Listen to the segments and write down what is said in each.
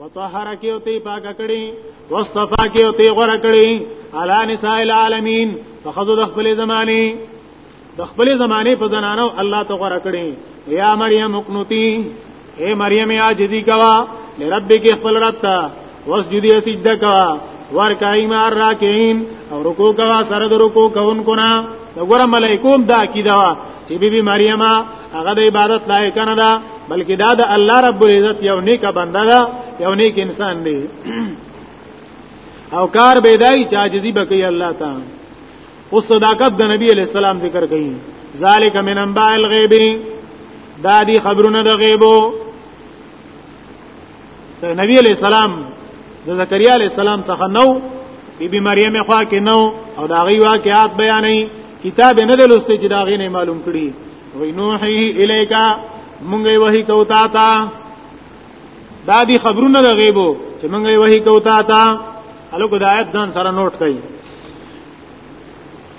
وطهر کې او تی پاک کړي واصطفا کې او تی غره کړي علی نساء العالمین فخذو د خپل زمانه د خپل زمانه په زنانو الله ته غره کړي یا مریم اقنوتی اے مریم عاجزی کوا لربک خپل رب ته وسجدی سجده کوا ورکای ما راکین او رکوع کوا سره د رکوع کوونکو نه وګوره ملائکوم دا کیدا چې بی بی مریم هغه د عبادت لایق نه ده بلکې دا د الله رب العزت یو نیک بنده ده یو نیک انسان دی او کار بيدای چې عاجزي بکې الله تا او صداقت د نبی علی السلام ذکر کړي ذالک من انباء الغیب دا دی خبرونه د غیبو نبی علیہ السلام د زکریا علیہ السلام څخه نو بی بی مریم خوا کې نو او دا غي واقعات بیانې کتاب نه دلسته چې دا غي نه معلوم کړي وی نوحی الیکا مونږ یې وਹੀ کوتا تا دا دي خبرونه د غیبو چې مونږ یې وਹੀ کوتا تا الکو د آیت ځان سره نوٹ کړئ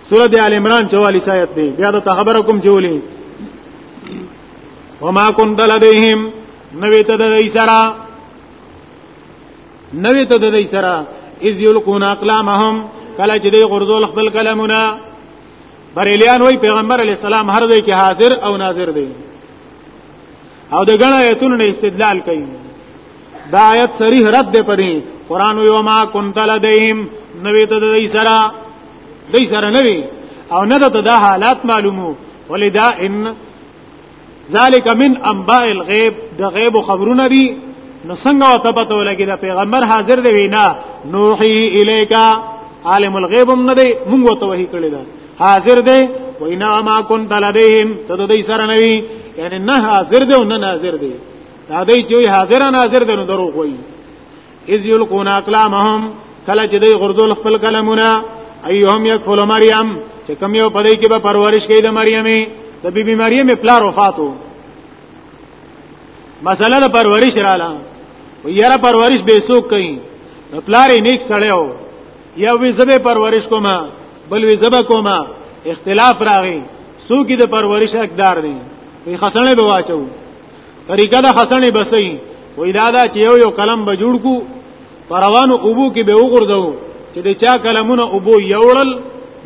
سورۃ آل عمران 44 آیت دی بیا د خبرکم جوړی وما كنت لديهم نوې ته د دې سره نوې ته د دې سره اذ یلقون اقلامهم کله چې دې غرزول خپل کلمونه بریلیان وای پیغمبر علی السلام هر ځای کې حاضر او ناظر دی او د غنا ایتونو نه استدلال کوي دا آیت صریح رد دی پدې قران یو ما كنت لدیهم نوې ته د دې سره دې سره نوې او نه د دا حالات معلومو ولدا ان ذالک من انباء الغیب د غیب خبرونه دي نو څنګه وته پته ولګي دا پیغمبر حاضر دی وینا نوحي الیکا عالم الغیب هم نه دی مونږ وته وਹੀ کړی دا حاضر دی وینا ما كنت لديهم ته د دې سره نوي یعنی نه حاضر دی او نه ناظر دی دا دې چې حاضر ناظر دی نو دروغ وایي اذ یلقون اقلامهم کله چې دوی غردول خپل کلمونه ایهم یکفل مریم چې کوم یو پدې کې به پرورش کوي د مریمې د بیبي مریم پلار وفاتو مسله د پرورش رااله و یاره پرورش به سوک کوي پلار یې نیک سړیو یا وی زبه پرورش کومه بل وی زبه کومه اختلاف راغی سوکی د پرورش حقدار دي وی خسنه به واچو طریقه د خسنې بسې وې دا دا چې یو یو قلم به جوړ کو روانو ابو کې به وګرځو چې د چا قلمونه ابو یوړل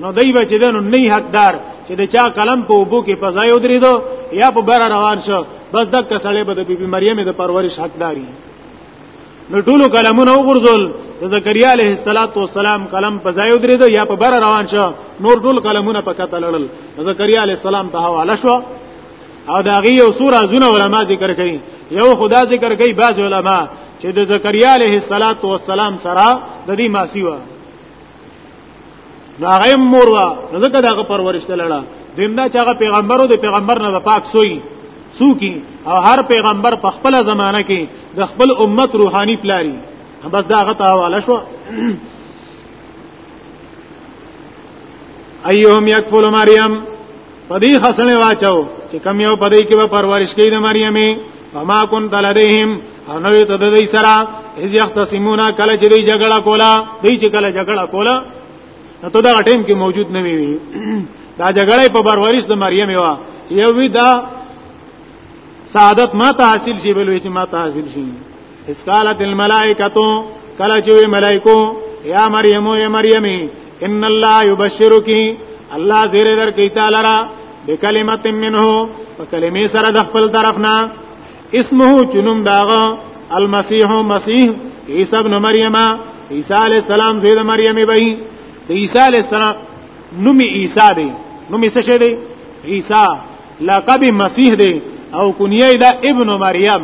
نو دای به چې دنو نه حقدار چې د چا قلم په ابو کې پځای ودریدو یا په بر روان شو بس د کسړې به د بیبي مریم د پرورش حقداري نو ټولو قلمونه وګرځول د زکریا علیه السلام قلم په ځای ودریدو یا په بر روان شو نور ټول قلمونه په کته لړل زکریا علیه السلام ته حواله شو او دا غي یو سور ازونه علما ذکر کوي یو خدا ذکر کوي بعض علما چې د زکریا علیه السلام سره د دې ماسی و دا غي مور و نو ځکه دا پرورش تلړه دیندا چې هغه پیغمبرو د پیغمبر نه پاک سوی سوکی او هر پیغمبر په خپل زمانہ کې د خپل امت روحانی پلاری بس دا غته حواله شو ايهم يكفل مريم پدې خسنه واچو چې کم یو پدې کې به پرورش کړي د مریمې وما كنت لديهم او نو ته د دې سره اذ يختصمون کله چې دې جګړه کولا دې چې کله جګړه کولا نو ته دا ټیم کې موجود نه وي دا جګړه په پرورش د مریمې وا یو وی دا سعادت ما ته حاصل شي بلوي چې ما ته حاصل شي اس قالت الملائکه کله چې ملائکو یا مریم یا مریم ان الله یبشرک الله زیر در کی تعالی را بکلمت منه وکلمې سره د خپل طرفنا اسمه چنم داغه المسیح مسیح عیسی ابن مریم عیسی علی السلام زید مریم به د عیسی علی السلام نوم عیسی دی نوم یې څه دی عیسی لقب مسیح دی او کنیه دا ابن مریم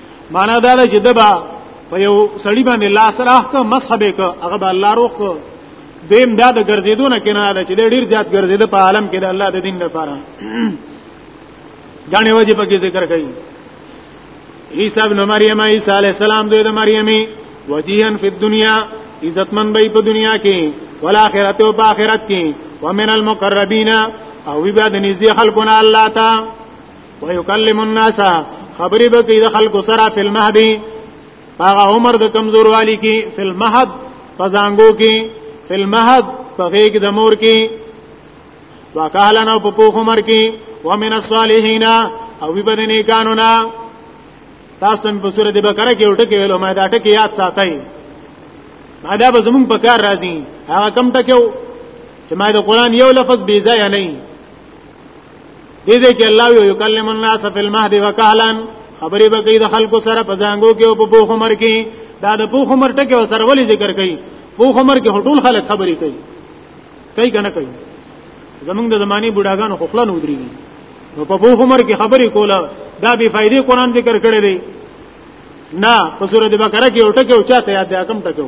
معنا دا ده چې دبا په یو سړی باندې لاس راخ ک مسحبه ک هغه به الله روح کو دیم دا د ګرځېدو نه کنه دا چې ډیر زیات ګرځېده په عالم کې د الله د دین لپاره غاڼې وجه په کې ذکر کړي عیسی ابن مریم عیسی علی السلام دوی د مریمی وجیهن فی الدنیا عزتمن به په دنیا کې ولآخرت او په آخرت کې ومن المقربین او وی بعد نږدې خلقنا الله تعالی ويكلم الناس خبرې به کوي د خلکو سره په المهدي هغه عمر د کمزور والی کې په المهد پزانګو کې په المهد په غېګ د مور کې وکاله نو په پوخ عمر کې ومن الصالحین او وی بدنی قانونا تاسو هم په سورته بقره کې وټکې ویلو ما دا ټکې یاد ساتای ما دا به زمونږ په کار راځي هغه کم ټکو چې ما د قران یو لفظ بی ځای نه دې دې کې الله یو یکلم الناس فی المهد وکهلا خبرې به کوي د خلکو سره په ځانګو کې او په بوخ عمر کې دا د بوخ عمر ټکي سره ولې ذکر کوي بوخ عمر کې ټول خلک خبرې کوي کوي کنه کوي زمونږ د زماني بډاګانو خپل نه ودرېږي نو په بوخ عمر کې خبرې کوله دا به فائدې قران ذکر کړی دی نه په سورۃ بقره کې یو ټکی او چاته یاد ده کم ټکی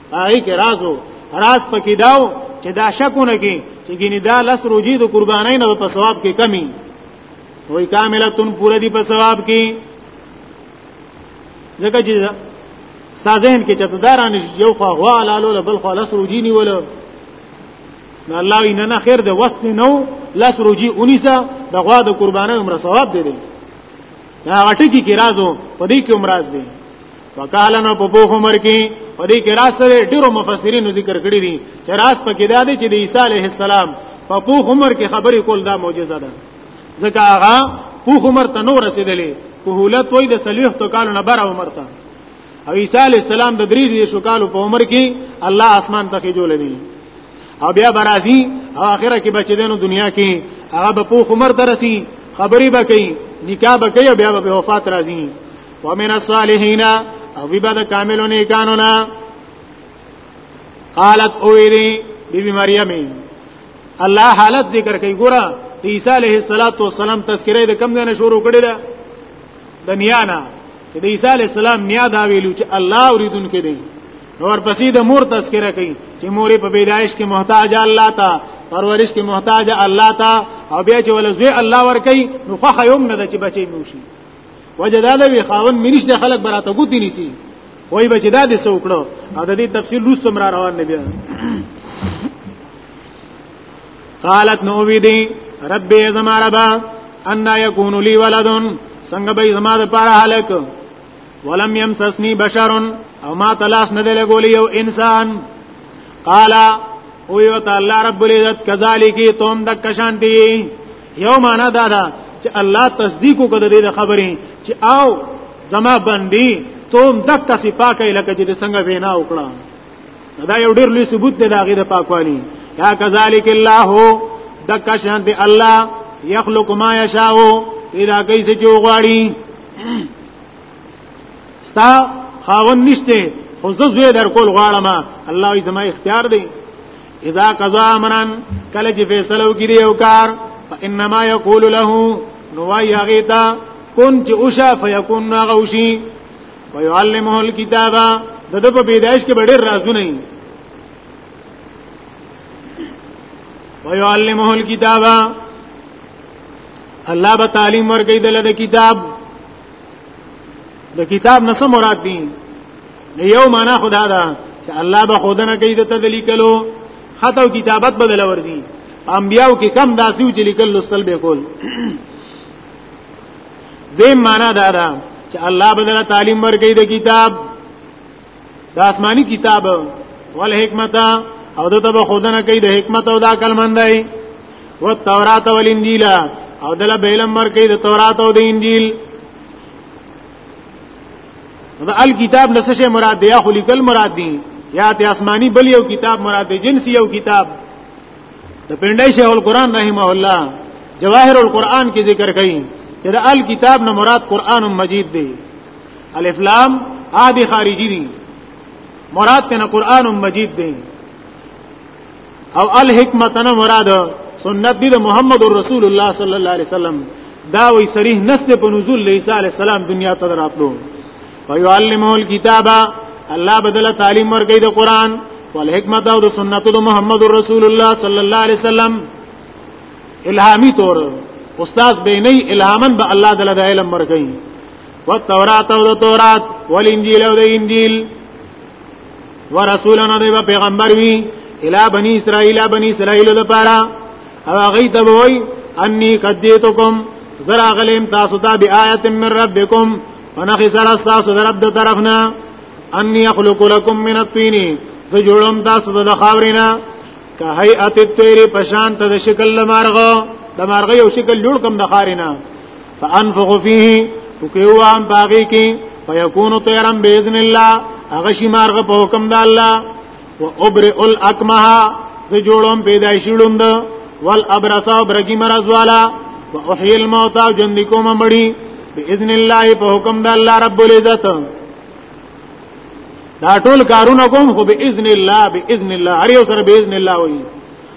هغه کې رازو راز پکې داو چې دا شکونه کې چې ګینه دا لس روزي د قربانای نه په ثواب کې کمی وای کاملتون پوره دی په ثواب کې ځکه چې سازین کې چې داران یو خو غوا لالو بل خو لس روزي نیول نو الله وی نه خیر د وسط نو لس روزي اونیسا د غوا د قربانای عمر ثواب دی دی هغه ټکی کې رازو په دې کې عمر راز دی وکالنو په بوخ عمر کې په دې کې راس سره ډیرو مفسرینو ذکر کړی دي چې راس پکې دا دی چې د عیسی علیه السلام په بوخ عمر کې خبرې کول دا معجزه ده ځکه هغه بوخ عمر ته نور رسیدلې په هولت وای د صلیح تو کال نه بره عمر ته او عیسی علیه السلام د درې دې شو کال په عمر کې الله اسمان ته کې جوړ دی او بیا برازي او اخره کې بچی دینو دنیا کې هغه په بوخ عمر درسي خبرې به کوي نکاح به کوي بیا به وفات راځي ومن الصالحین او وی بد کاملو نیکانو نا قالت اویدی بی بی مریم الله حالت ذکر کوي ګوره عیسی علیه السلام تذکرې د کم نه شروع کړی دا د نیانا د عیسی علیه السلام نیا دا ویلو چې الله اوریدون کې دی اور پسې د مور تذکرہ کوي چې مورې په پیدایش کې محتاج الله تا پرورش کې محتاج الله تا او بیا چې ولزوی الله ور کوي نو خو یوم نه د چې بچي موشي وجه دا دی خاون مینش د خلک براته ګوتی نیسی وای بچ دا دې سوکړو او د دې تفصیل لوس سم را روان نه بیا قالت نو وی دی رب زما ربا ان یکون لی ولدن څنګه به زما د پاره هلک ولم یمسسنی بشر او ما تلاش نه دی لګول یو انسان قال او یو تعالی رب العزت کذالک توم د کشانتی یو معنا دا ده چې الله تصدیق وکړ د دې خبرې چې او زما بندي توم دک سی پاکه لکه چې څنګه وینا وکړه دا یو ډیر لوی ثبوت دی دا غي د پاکوالي یا کذالک الله دک شان دی الله یخلق ما یشاء اذا کیسه چې وغواړي ستا خاون نشته خو زه زوی در کول غواړم الله یې زما اختیار دی اذا قضا امرا کله چې فیصله وکړي او کار فانما یقول له نو وای هغه ته کن چې اوشا فیکون هغه وشي ويعلمه الكتاب د د په پیدائش کې ډېر رازونه نه ويعلمه الكتاب الله به تعلیم ورکړي د کتاب د کتاب نه مراد دي یو معنا خدا دا چې الله به خودنه کوي د تدلیکلو خط او کتابت بدل ورزي انبیاو کې کم داسي چې لیکل لسل به کول دې معنا دا دا چې الله بدل تعلیم ورکړي د کتاب د آسماني کتاب ول حکمت او د تب خودنه کوي د حکمت او د عقل مندای و تورات ول انجیل او دله بیلم ورکړي د تورات او د انجیل دا الکتاب نه څه مراد دی یا خو لیکل مراد دی یا د آسمانی بل یو کتاب مراد دی جنس یو کتاب د پندای شیخ القران رحمه الله جواهر القران کې ذکر کړي چې دا الکتاب نه مراد قران مجید دی الف لام عادی خارجی دی مراد ته قران مجید دی او الحکمت نه مراد سنت دی محمد رسول الله صلی الله علیه وسلم دا وی صریح نست په نزول عیسی علی السلام دنیا ته دراتلو ويعلمه الكتاب الله بدل تعلیم ورګی د قران والحکمت او د سنت د محمد رسول الله صلی الله علیه وسلم الهامی طور استاد بینی الهامن به الله دل د علم ورګی والتورات او د تورات والانجیل او د انجیل ورسولنا دی پیغمبر وی الی بنی اسرائیل بنی اسرائیل د پاره او هغه ته وای انی قدیتکم زرا غلیم تاسو ته بیاات من ربکم ونخ سره تاسو در رب د طرفنا انی اخلق لكم من الطين ز جوړم تاسو د خاورینا که هیئت الطير پشان ته د شکل مارغه د مارغه یو شکل جوړ کوم د خارینا فانفخ فيه وکيو عام باغی کې فيكون طيرا باذن الله هغه شي مارغه په حکم د الله و ابرئ الاکمه زه جوړوم پیدایشی لوند ول ابرصا برګی مرز والا و احیی الموت او جن کوم مړی باذن الله په حکم د الله رب العزت دا ټول کارونه کوم خو باذن الله باذن الله هر یو سره باذن الله وایي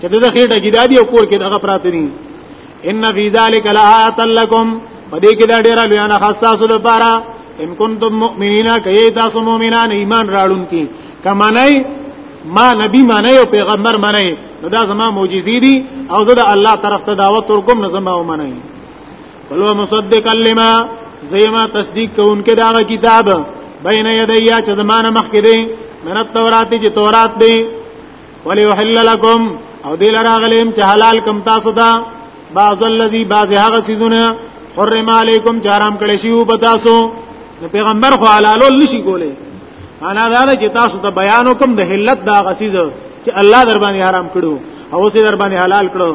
چې د خېټه کې دادی او کور کې دغه پراته دي ان فی ذلک لآیات لکم پدې کې دا ډیره لوی نه خاصه سره لپاره ان کنتم مؤمنین کای تاسو مؤمنان ایمان راړون کی کمنای ما نبی منای او پیغمبر منای نو دا زما معجزې دي او زه د الله طرف ته دعوت ورکوم نه زما ومنای بلو مصدق لما زیما تصدیق کوونکې دا کتاب بین یدیا چې زمانه مخکې دی من التورات چې تورات دی وليحل لكم او دې لراغلم چې حلال کم تاسو ته بعض الذي بعض هغه سيزونه حرم علیکم چې حرام کړی شی او بتاسو نو پیغمبر خو حلالول نشي کولای انا دا چې تاسو ته بیان وکم د حلت دا غسیز چې الله در باندې حرام کړو او سي در باندې حلال کړو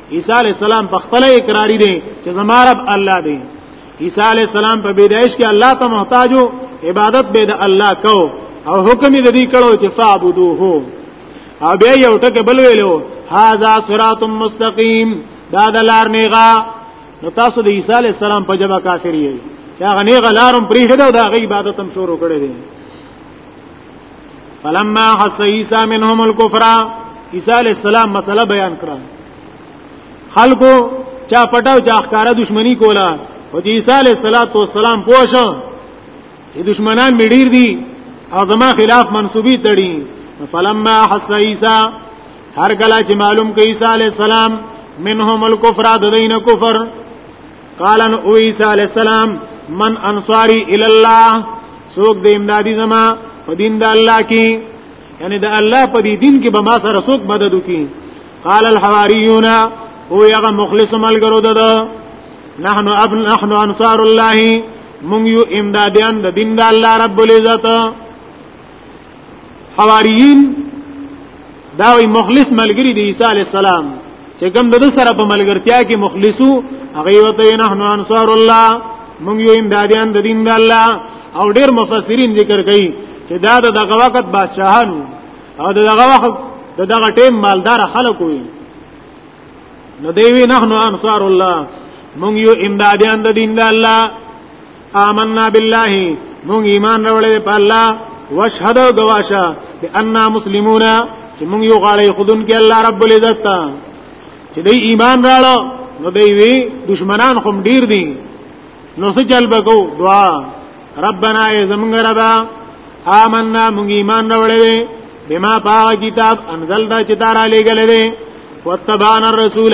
عیسی علی السلام په خپل اقراری دی چې زما رب الله دی عیسی علی السلام په پیدایش کې الله ته محتاج عبادت به د الله کو او حکم یې دې کړو چې فعبدوه او بیا یو ټکه بل ویلو هاذا صراط مستقیم دا د لار نیغا نو تاسو د عیسی علی السلام په جواب کافر یې هغه نیغا لارم پریږده او دا غي عبادت هم شروع کړی دی فلما حس عيسى منهم الكفر عيسى عليه السلام مسله بیان کړه خلکو چا پټاو چا ښکارا دښمنی کوله او چې عيسى عليه السلام پوښه چې دشمنان میډیر دي او زما خلاف منسوبي تړي فلما حس عيسى هر کله چې معلوم کړي عيسى عليه السلام منهم الكفر د دین کفر قال ان عيسى عليه السلام من انصاري الى الله سوق د امدادي زما په دین د الله کې یعنی د الله په دې دین کې به ما سره سوق مدد وکي قال الحواريون او یغه مخلص ملګرو ده نحن ابن نحن انصار الله مونږ یو امدادیان د دین د الله رب العزت حواریین دا وی مخلص ملګری دی عیسی علی السلام چې کوم د سره په ملګرتیا کې مخلصو هغه وته نحنو انصار الله مونږ یو امدادیان د دین د الله او ډیر مفسرین ذکر کوي چې دا د دغه وخت بادشاهانو او د دغه وخت د دغه ټیم مالدار خلک وي نو دی وی نحنو انصار الله مونږ یو امدادیان د دین د الله آمنا بالله مونږ ایمان راوړې په الله واشهد او گواشه باننا مسلمون چې مونږ یو غاړې خودن کې الله رب العزت ته چې دې ایمان راړو نو دې وی دشمنان هم ډیر دي نو څه چل بکو دعا ربنا ای زمونږ ربا آمنا مونږ ایمان راوړلې بما پاو کتاب انزل دا چې دارا لګلې دي وتبان الرسول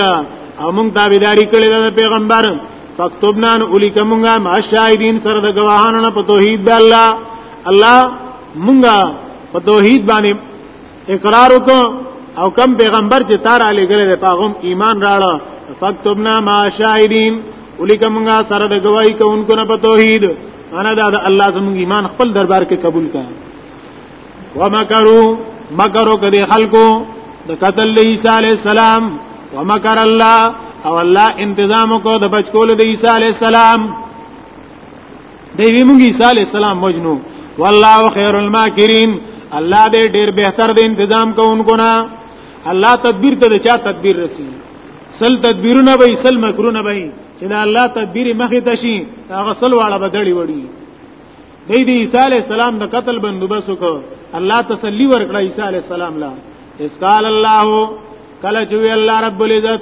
او مونږ تابعداري کړې د پیغمبر فكتبنا الیک مونږه ما شاهدین سره د گواهانو په توحید د الله الله مونږه په توحید باندې اقرار وکړه او کم پیغمبر چې تار علی ګره په هغه ایمان راړه فكتبنا ما شاهدين ولیکه مونږه سره د گواہی کوونکو نه په توحید انا دا الله زموږ ایمان خپل دربار کې قبول کړه ومکروا مکروا کدي خلقو د قتل عیسی علی السلام ومکر الله او الله انتظام کو د بچکول د عیسی علی السلام دی وی مونږ عیسی علی السلام وجنو والله خیر الماکرین الله دې ډیر بهتر دې تنظیم کوونکو نه الله تدبیر ته چا تدبیر رسی سل تدبیرونه به سل مکرونه به چې الله تدبیر مخې ته شي هغه سل واړه بدړي وړي دی دی عیسی علی السلام د قتل بندوبس وکړ الله تسلی ورکړه عیسی علی السلام لا اسقال الله کله چې الله رب العزت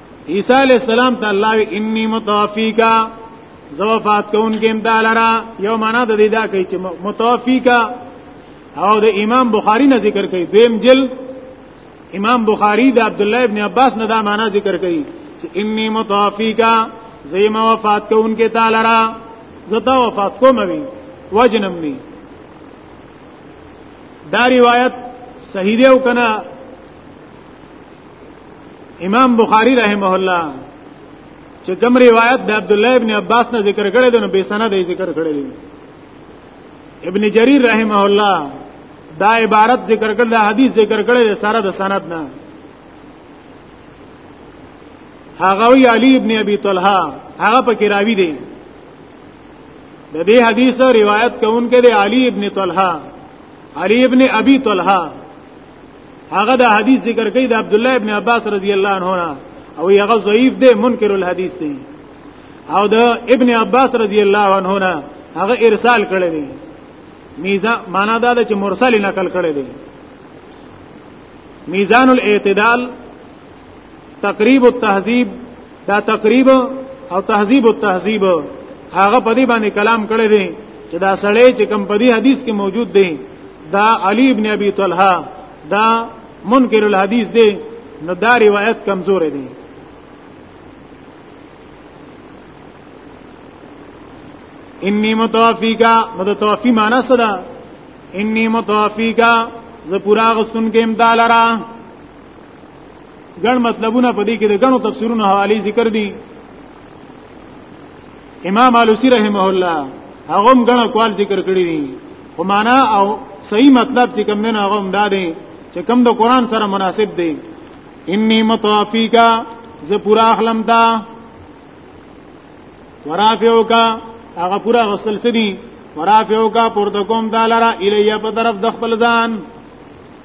عیسی علی السلام ته الله وی انی متوفیکا زوفات کون کې امدالرا یو معنا د دې دا کوي چې متوفیکا او د امام بخاری نه ذکر کوي دیم جل امام بخاری د عبد الله ابن عباس نه دا معنا ذکر کوي چې انی متوفیکا زیما وفات کون کې تعالی را زتا وفات کوم وی وجنم نی دا روایت صحیح دی او کنه امام بخاری رحمه الله چې کوم روایت د عبد الله ابن عباس نه ذکر کړی دی نو به سند یې ذکر کړی دی ابن جریر رحمه الله دا عبارت ذکر کړل دا حدیث ذکر کړی دی سره د سند نه هغه وی علی ابن ابي طلحه هغه پکې راوی دی د دې حدیث روایت کوونکې دی علی ابن طلحه علی ابن ابي طلحه هغه د حدیث ذکر کوي د عبد الله ابن عباس رضی الله عنه او هغه ضعیف دی منکر الحدیث دی او د ابن عباس رضی الله عنه نه هغه ارسال کړی دی میزان معنا دا ده چې مرسل نقل کړی دی میزان الاعتدال تقریب التهذیب دا تقریب او تهذیب التهذیب هغه په دې باندې کلام کړی دی چې دا سړی چې کوم په دې حدیث کې موجود دی دا علی ابن ابي طلحه دا منکر الحدیث دی نو دا روایت کمزور دی انی متوفیکا متوفی معنا څه ده انی متوفیکا زه پورا غسن کې امدال را ګڼ مطلبونه په دې کې د ګڼو تفسیرونو حواله ذکر دي امام علوسی رحمه الله هغه هم ګڼ اقوال ذکر کړی دي خو معنا او صحیح مطلب چې کوم نه هغه هم دا دی چې کوم د قران سره مناسب دی انی متوفیکا ز پورا اخلم تا ورافیو کا هغه پورا غسل سدي ورافیو کا پورته کوم دالرا الیا په طرف د خپل ځان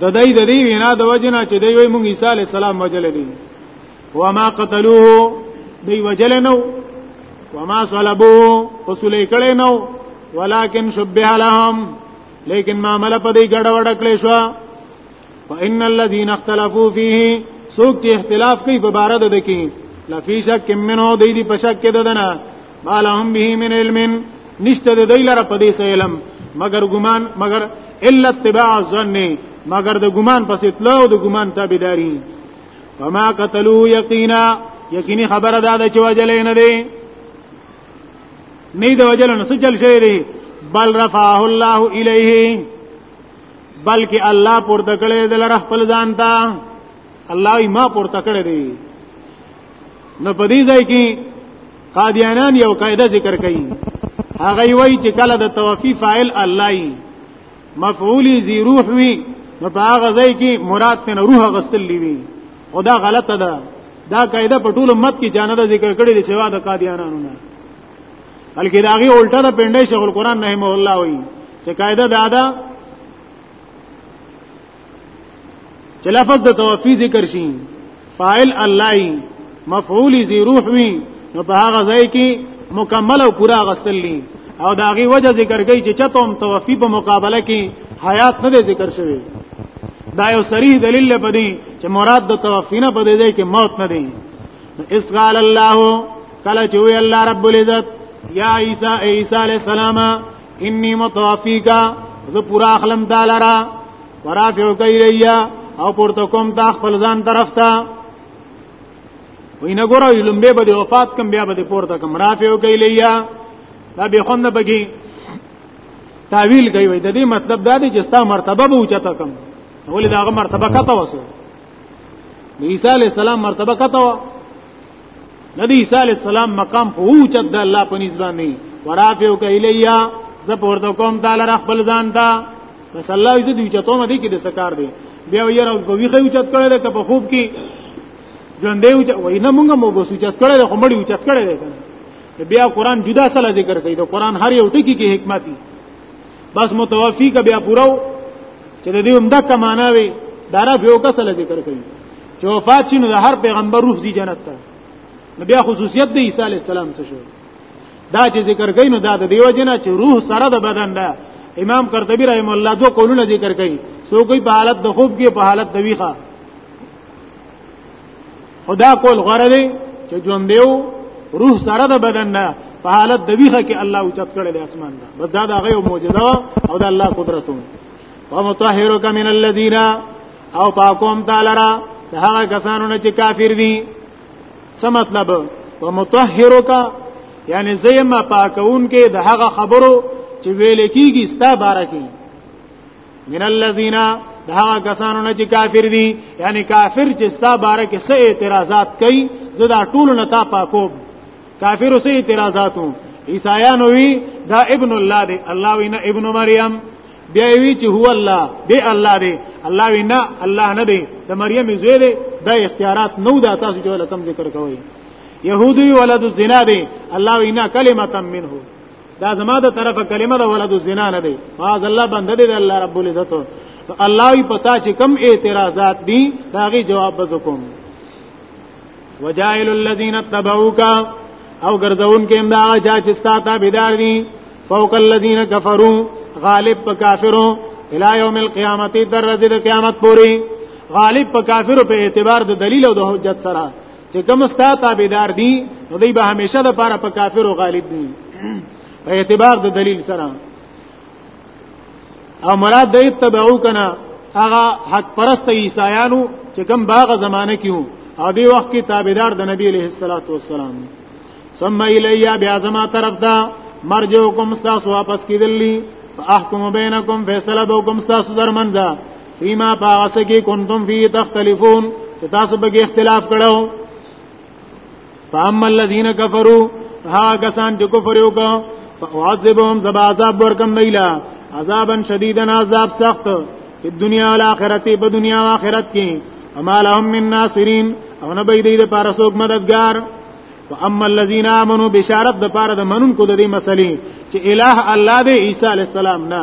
د دای د دې وینا د وجنه چې دی وی مونږ عیسی علی السلام وجل دی وما قتلوه دی وجل نو وما صلبوه وسلی کړي نو ولکن شبه لهم لیکن معاملہ په دې ګډ وډ کړې شو فإن الذين اختلفوا فيه سوق چې اختلاف کوي په بار د دکی لفي شک منه دی دی په شک کې ددنه ما لهم به من علم نشته د دی لره په دې علم مگر ګمان مگر الا اتباع الظن مگر د ګمان پسې تلو د ګمان تابعداري وما قتلوا یقینا یقیني خبره ده چې وجلې نه دی نه دی وجل نو سجل شوی دی بل رفعه الله الیه بلکې الله پورته کړی د لره خپل ځان ته الله یې ما پورته کړی دی نو په دې ځای کې قادیانان یو قاعده ذکر کوي هغه وی چې کله د توفی فاعل الله مفعول زی روح وی نو په هغه ځای کې مراد ته روح غسل وی او دا غلطه ده دا قاعده په ټول امت کې جانه ده ذکر کړی دی سوا د قادیانانو نه بلکې دا غي الټه ده پنده شیخ القرآن رحمه الله وی چې قاعده دا ده چې لفظ د توفی ذکر شي فاعل الله مفعول ذی روح وی نو په هغه ځای کې مکمل او پورا غسلی او دا غي وجه ذکر کوي چې چتوم توفی په مقابله کې حیات نه ذکر شوی دا یو صریح دلیل لپاره چې مراد د توفی نه په دې کې موت نه دی اس قال الله کله چې وی الله رب العزت یا عیسی عیسی علی السلام انی متوفیکا زه پورا اخلم دالرا ورافعو کایریا او پورته کوم تا خپل ځان طرف ته وینه ګورو لمبه به وفات کم بیا به پورته کم رافعو کایریا دا به خوند بګی تعویل کوي وای د دې مطلب دا دی چې ستا مرتبه به اوچته کم ولې داغه مرتبه کته وسه عیسی علی السلام مرتبه کته نبی عیسی علیہ السلام مقام خو اوچت د الله په نسبت باندې ورافیو ک الیا زه پورته کوم تعالی را خپل ځان ته بس الله یې دې چتو مده کې د سکار دی بیا یې راو په ویخه اوچت کړی ده په خوب کې ژوندې اوچ وای نه مونږه مو بس اوچت کړی ده خمړی اوچت کړی ده بیا قران جدا سره ذکر کوي د قران هر یو ټکی کې حکمت دی بس متوفی کا بیا پورو چې د دې عمده کمانه وي دارا به وکسل ذکر کوي چې وفات شنو د هر پیغمبر روح دی جنت ته نو بیا خصوصیت د عیسی علی السلام څه شو دا چې ذکر کوي نو دا د دیو جنا چې روح سره د بدن ده امام قرطبی رحم الله دو قولونه ذکر کوي سو کوئی په حالت د خوب کې په حالت د ویخه خدا کول غره دی چې ژوند دیو روح سره د بدن نه په حالت د ویخه کې الله او چت کړي د اسمان دا بس دا دا غيو معجزه او د الله قدرتونه ومطهرک من الذین او پاکوم تعالی را هغه کسانو نه چې کافر دي څه مطلب ومطهرک یعنی زیم پاکون کې د هغه خبرو چې ویل کیږي ستا بارکه من الذين دا کسانو نه چې کافر دي یعنی کافر چې ستا باره کې څه اعتراضات کوي زه دا ټول نه تا پاکو کافر څه اعتراضاتو عیسایانو وی دا ابن الله دی الله وینا ابن مریم بیا وی چې هو الله دی الله دی الله وینا الله نه دی د مریم زوی دی دا اختیارات نو دا تاسو چې لکم ذکر کوي يهودي ولد الزنا دی الله وینا کلمه منه دا زما د طرفه کلمه د ولد الزنا نه دی فاز الله بنده دی الله رب العزت الله یې پتا چې کم اعتراضات دي داغي جواب بزکوم وجائل الذين اتبعوك او ګرځون کې امدا چا چې ستا ته بيدار دي فوق الذين كفروا غالب په کافرو الى يوم القيامه در ورځې د قیامت پوري غالب په کافرو په اعتبار د دلیل او د حجت سره چې کوم ستا تابعدار دي نو دوی به همیشه د پاره په کافرو غالب دي په اعتبار د دلیل سره او مراد د اتبعو کنا هغه حق پرست عیسایانو چې کوم باغ زمانه کیو او دی وخت کې تابعدار د نبی علیه الصلاۃ والسلام ثم الیا بیا زما طرف دا مرجوکم تاسو واپس کیدلی فاحکم بینکم فیصله بوکم تاسو درمنځه فيما باغسکی کنتم فی تختلفون چې تاسو به اختلاف کړو فاما الذين كفروا ها کسان چې کفر وکړو فعذبهم زبا عذاب ورکم دیلا عذابا شدیدا عذاب سخت په دنیا او آخرت په دنیا او آخرت کې اما لهم من ناصرین او نه به دې د پاره څوک مددگار واما الذين امنوا بشارت د پاره د منون کو د دې مسلې چې الہ الله دې عیسی علی السلام نه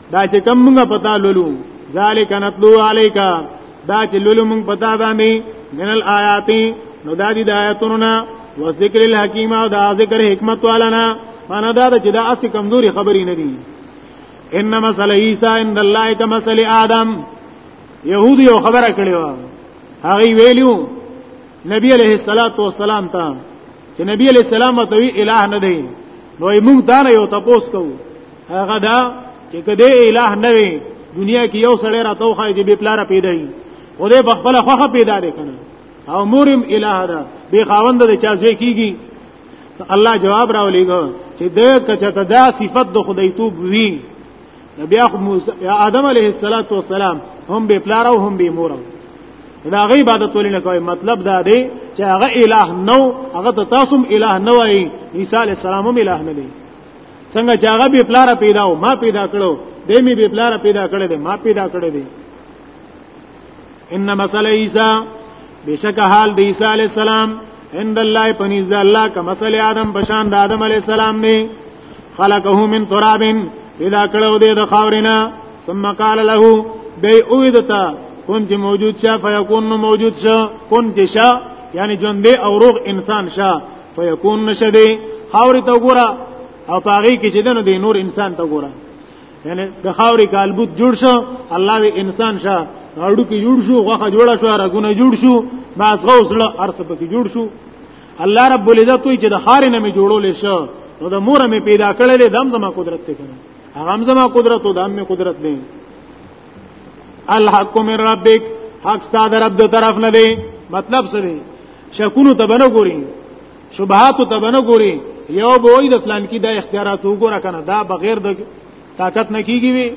دا چې کم موږ پتا لولو ذالک نتلو علیکا دا چې لولو موږ پتا باندې من الآیات نو دا دي د آیاتونو نه و ذکر الحکیم او دا ذکر حکمت والنا معنا دا چې دا اسی کمزوري خبرې نه دي ان مثل عیسی عند الله کمثل آدم يهود یو خبره کړې و هغه ویلو نبی علیہ الصلات والسلام ته چې نبی علیہ السلام ته وی الہ نه دی نو موږ دا نه یو تاسو کوو هغه دا چې کده الہ نه وي دنیا کې یو سړی راتو خای چې به پلار پیدا وي او دې بخبل خوخه پیدا لري کنه او مورم الہ دا به خاوند د چا ځای کیږي الله جواب راولېګو چې د کچته دا صفت د خدای توب وی بیا خو موسی آدم علیه السلام هم به پلار او هم به مور دا غي عبادت ولې نه کوي مطلب دا دی چې هغه الہ نو هغه تاسو هم الہ نه وای عیسی علیه السلام هم الہ نه دی څنګه چې هغه به پلار پیدا او ما پیدا کړو دې می به پلار پیدا کړې دې ما پیدا کړې دې ان مثل عیسی بشک حال د عیسی علی السلام عند الله پنیز الله کا مثل آدم بشان د آدم علی السلام نه خلقه من تراب پیدا کړو دې د خاورینا ثم قال له بی اویدتا کون چې موجود شه فیکون موجود شه کون چې شه یعنی ژوند دی او روغ انسان شه فیکون نشبه خاورې ته وګوره او پاغي کې چې دنو دی نور انسان ته وګوره یعنی د خاورې کالبوت جوړ شو الله دې انسان شه اړو کې جوړ شو غوخه جوړه شو رګونه جوړ شو ماسغه وسړه ارث پکې جوړ شو الله رب العزت وی چې د خار نه می جوړول شو نو د مور می پیدا کړل د هم زما قدرت ته کنه هغه هم زما قدرت او د هم قدرت نه الحق من ربک حق ستاسو رب د طرف نه دی مطلب څه دی شکونو ته بنه ګوري شبهات ته بنه ګوري یو به وي د فلان کې د اختیارات وګوره کنه دا بغیر د طاقت نه کیږي وي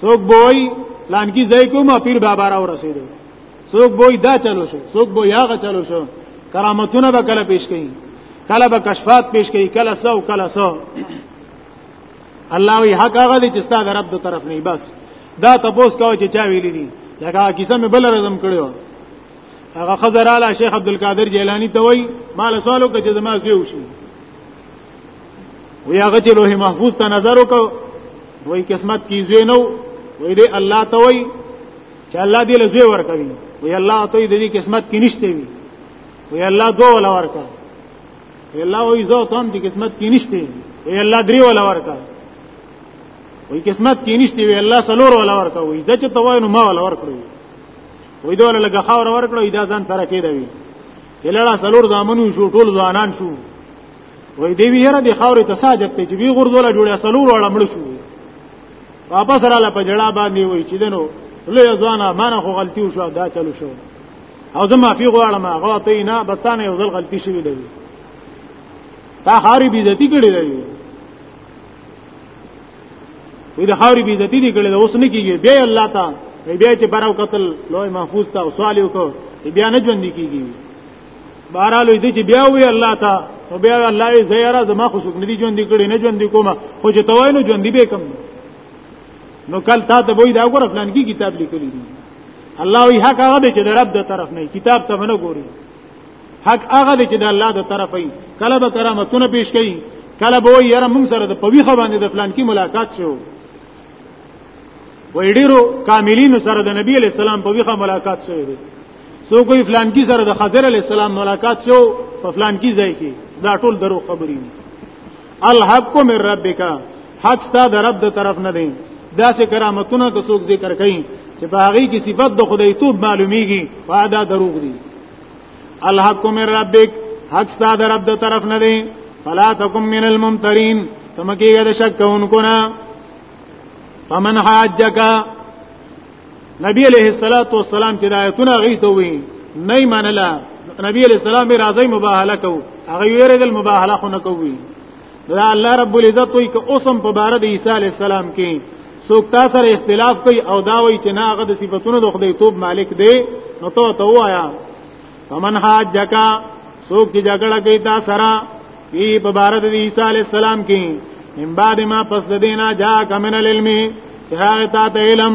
څوک به وي فلان کې ځای کوم پیر بابا را ورسېدل څوک به دا چلو شو څوک به یاغه چلو شو کرامتونه به کله پیش کړي کله به کشفات پیش کړي کله سو کله سو الله وی حق هغه دي چې ستاسو رب د طرف نه بس دا تاسو کوی چې چا ویلي دي لکه کیسه مې بل رزم کړو هغه خزر اعلی شیخ عبد القادر جیلانی ته وای مال سوالو کې چې زما زیو شو وی هغه چې لوح محفوظ ته نظر وکاو وای قسمت کې زوی نو وی دې الله ته وای چې الله دې له زوی ورکړي وی الله ته دې قسمت کې نشته وی وی الله دوه ولا ورکړي وی الله وی زو ته هم دې قسمت کې نشته وی الله درې ولا ورکړي وی قسمت کې نشته وی الله سلور ولا ورکړي وی زه چې توای نو ما ولا ورکړي وې دوله لګه خاور ورکړو دا ځان سره کېدوي کله سلور زامنو شو ټول ځوانان شو وې دی ویره د خاورې تساجب ته چې وی غردوله جوړه سلور وړه مړ شو واپس را لپه جړه باندې وې چې دنو لوی ځوانا مانه خو غلطي وشو دا چلو شو او زه معافي غواړم هغه ته نه بتانه یو ځل غلطي شوې ده تا خاري بي عزتي کړې ده وی د خاورې بي عزتي دي کړې اوس نه کیږي بیا الله تا بیا چې براو قتل لوی محفوظ تا او سوال وکړ بیا نه ژوند کیږي بهرالو دې چې بیا وی الله تا او بیا الله یې زیاره زما خو څوک نه دي ژوند کړي نه ژوند کوم خو چې توای نو ژوند به کم نو کل تا ته وای دا وګوره فلان کی کتاب لیکلی دی الله وی حق هغه چې د رب د طرف نه کتاب ته نه ګوري حق هغه دی چې د الله د طرفه وي کله به کرامتونه پیش کوي کله به یې رمون سره د پویخه باندې د فلان کې ملاقات شو وای ډیرو کاملین سره د نبی علی السلام په ویخه ملاقات شوی دی سو کوئی فلان کی سره د خضر علی السلام ملاقات شو په فلان کی ځای کې دا ټول درو خبرې دي الحق من ربک حق ستا د رب د طرف نه دی دا سه کرامتونه که څوک ذکر کړي چې په هغه کې صفت د خدای توب معلومیږي وادا دروغ دي الحق من ربک حق ستا د رب د طرف نه دی فلا تکم من الممترین تمکیږي د شک کوونکو نه فمن حاجک نبی علیہ الصلوۃ والسلام چې د آیتونه غي ته وي نه منله نبی علیہ السلام راځي مباهله کو هغه ویره د مباهله خو نه کوي دا الله رب العزت وی که اوسم په بار د عیسی علی السلام کې څوک تاسو سره اختلاف کوي او دا وی چې نه هغه د صفاتونو د خدای توب مالک دی نو ته ته وایا فمن حاجکا څوک چې جګړه کوي تاسو سره پی په بار د عیسی علی السلام کې من بعد ما پس د دینه جا کمن العلم چې هغه ته علم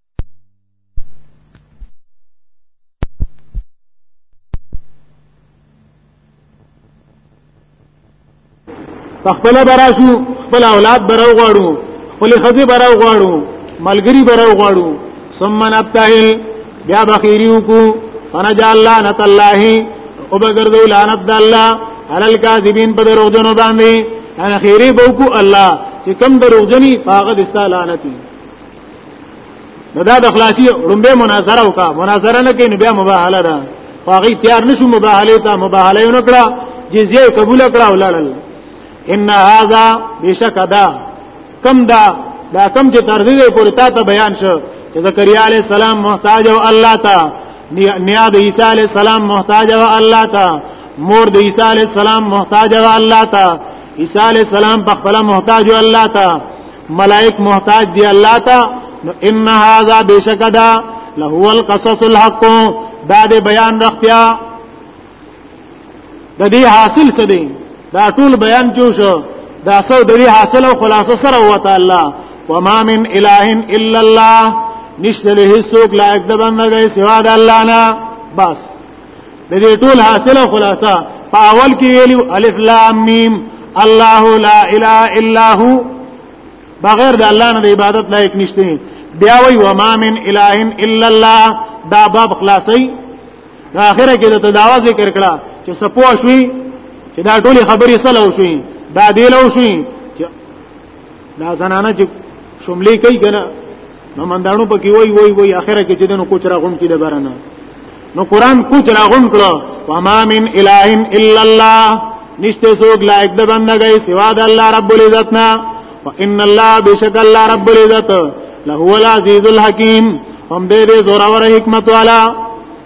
خپل براشو خپل اولاد برو غواړو خپل خزي برو غواړو ملګری برو غواړو ثم نبتهل بیا بخیریو کو فنجعل لعنت الله او بغردو لعنت الله علی الکاذبین په دروغجنو باندې انا خیری بوکو الله چې کم دروغجنی فاقد استلانتی نو دا د خلاصي رومبه مناظره وکا مناظره نه کین بیا مباهله ده هغه تیار نشو مباهله ته مباهله یې نکړه جزیه قبول کړه ولړل ان هاذا بشک دا کم دا دا کم چې تر دې پورې تا ته بیان شو چې زکریا علی السلام محتاج او الله ته نیا د عیسی علی السلام محتاج او الله ته مور د عیسی علی السلام محتاج او الله ته عیسی علی السلام په خپل محتاج او الله ته ملائک محتاج دی الله ته نو ان هاذا بشکدا لهو القصص الحق دا د بیان رختیا د دې حاصل څه دی دا ټول بیان جو شو دا څو د دې حاصل او خلاصه سره وته الله وما من اله الا الله نشته له هیڅوک لایق د بندګۍ سوا د الله نه بس د دې ټول حاصله خلاصه په اول کې ویلو الف لام میم الله لا اله الا هو بغیر د الله نه د عبادت لایق نشته بیا وی و ما من اله الا الله دا باب خلاصي اخره کې د تداوا ذکر کړه چې سپو شوي چې دا ټول خبرې سلو شوي دا دیلو شوي دا زنانه چې شملې کوي کنه نو مندانو پکې وای وای وای اخره کې چې دنو کوچ را غون کې د بارنه نو قران کوچ را غون کړو وما من اله الا الله نشته څوک لایق د بندګۍ سوا د الله رب العزت نه وان الله بشک الله رب العزت له هو العزیز الحکیم هم دې دې زور اور حکمت والا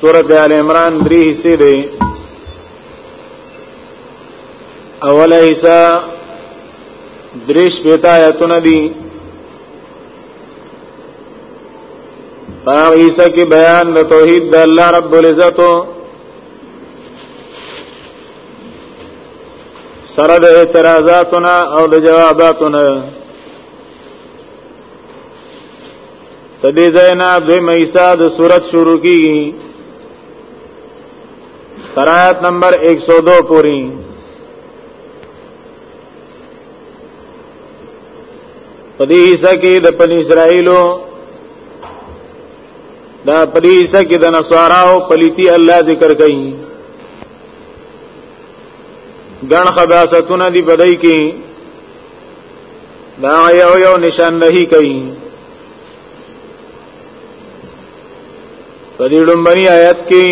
سورت آل عمران دری حصے دے اول حصہ دریش پیتا آیتون دی پاغ حصہ کی بیان دا توحید دا اللہ رب العزتو سره د اعتراضاتنا او د جواباتنا تدې زینا دوی مېسا د صورت شروع کیږي ترایت نمبر 102 پوری پدې حصہ کې د پنی اسرائیلو دا پدې حصہ کې د نصاراو پلیتی الله ذکر کوي ګڼ خباستونه دی بدای کې دا یو یو نشاندهی کوي په دې لومړني آیات کې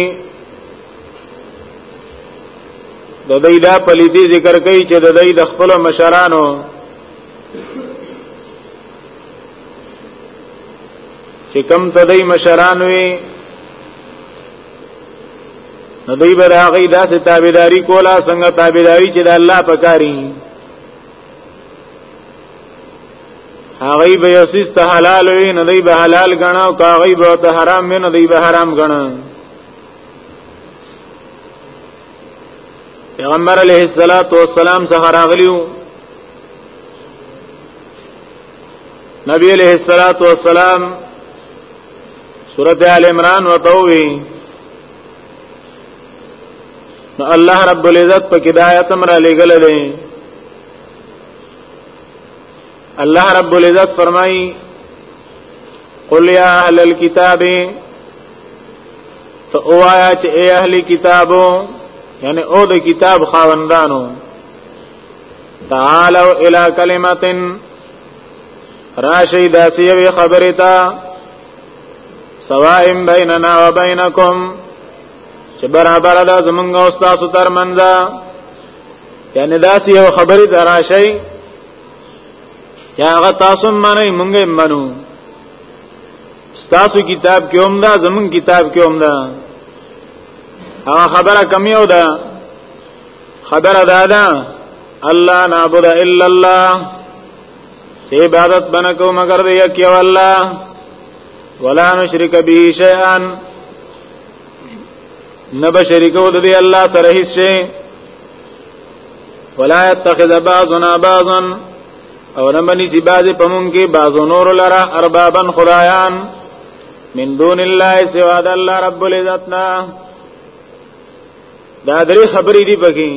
د دې دا پلیتی ذکر کوي چې د دې د خپل مشرانو چې کم ته دې مشران وي نو دوی به هغه داسې تابعداري کوله څنګه تابعداري چې د الله په کاری هغه به یو سیس ته حلال وي نه دی به حلال غنا او هغه به ته حرام نه دی به حرام غنا پیغمبر علیه الصلاۃ والسلام څخه راغلیو نبی علیہ الصلوۃ والسلام سورۃ آل عمران وتوی نو الله رب العزت په کدايت امر لګل دي الله رب العزت فرمایي قل يا اهل الكتاب تو اوایا چې اے اهل کتابو یعنی او د کتاب خاوندانو تعالوا الى کلمتن راشی داسی یو خبره تا سوائم بیننا و بینکم چې برابر ده زمونږ او تاسو ترمنځ یعنی داسې یو خبرې دراشي یا هغه تاسو منئ مونږه منو تاسو کتاب کې هم دا زمون کتاب کې هم دا هغه خبره کم یو ده خبره دا ده الله نعبد الا الله عبادت بنکو مگر دی یک یو الله ولا نشرک به شیئا نبا شریکو د دی الله سره هیڅ شي ولا يتخذ بعضنا بعضا او نمنی سی بعضی پمون کې بعضو نور لرا اربابا خدایان من دون الله سوا د الله رب العزتنا دا درې خبرې دي پکې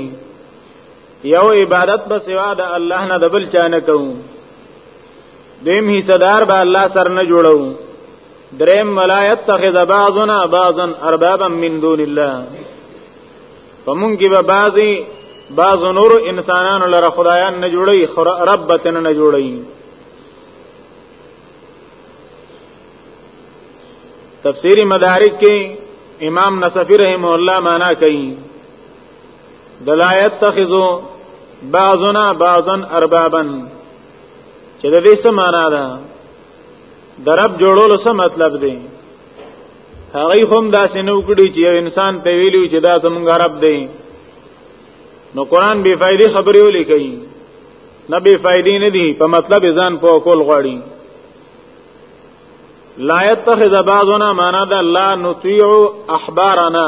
یو عبادت به سوا د الله نه د بل چا نه کوو دیم حصدار به الله سر نه جوړو دریم ملا یتخذ بعضنا بعضا اربابا من دون الله فمون کې به بعضی بعض نور انسانانو لره خدایان نه جوړي رب ته نه جوړي تفسیری مدارک کې امام نصفی رحم الله معنا کوي دلایت تخذو بعضنا بعضا اربابا چې د دې څه معنا ده درب جوړولو څه مطلب دی هغه هم داسې نو کړی چې یو انسان ته ویلو چې دا زمونږ رب دی نو قران بے فائدې خبرې ولې کوي نه بے فائدې نه دي په مطلب ځان په کول غواړي لا يتخذ بعضنا معنا دا لا نطيع احبارنا